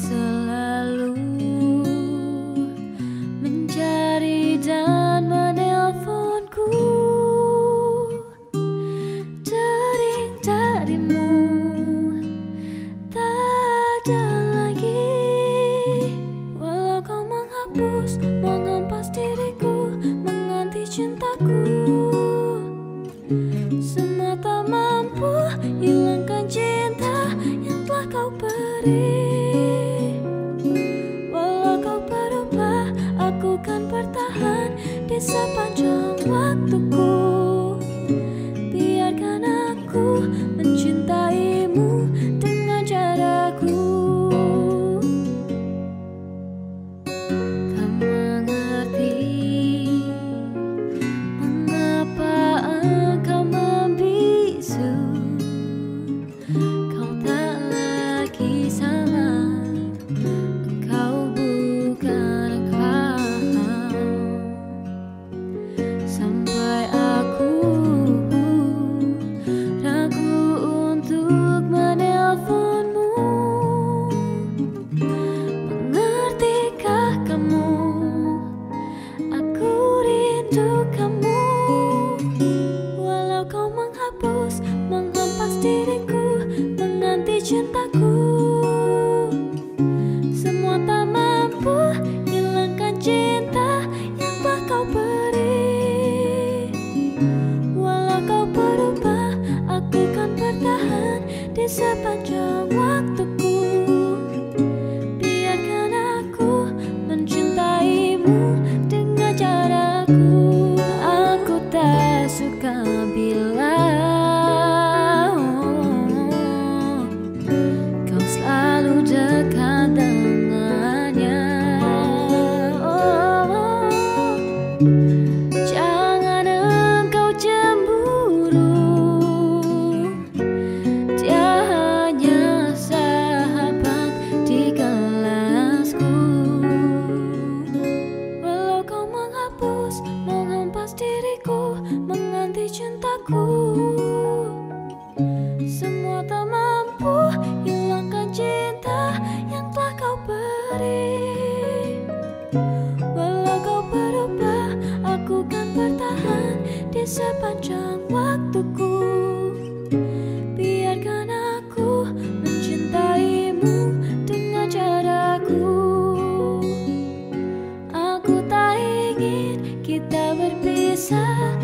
selalu mencari dan menelponku. Dering darimu tak ada lagi. Walau kau menghapus, mengempas diriku Mengganti cintaku. Semua tak mampu hilangkan cinta yang telah kau beri di sepanjang waktuku Hilangkan cintaku. Semua tak mampu hilangkan cinta yang telah kau beri. Walau kau berubah, aku kan bertahan di sepanjang waktuku. Biarkan aku mencintaimu dengan caraku. Aku tak ingin kita berpisah